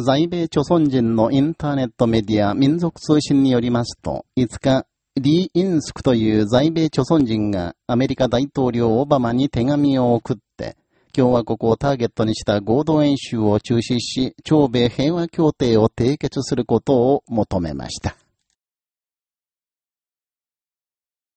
在米朝鮮人のインターネットメディア民族通信によりますと、5日、リー・インスクという在米朝鮮人がアメリカ大統領オバマに手紙を送って、共和国をターゲットにした合同演習を中止し、朝米平和協定を締結することを求めました。